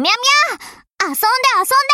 みゃみゃ遊んで遊んで。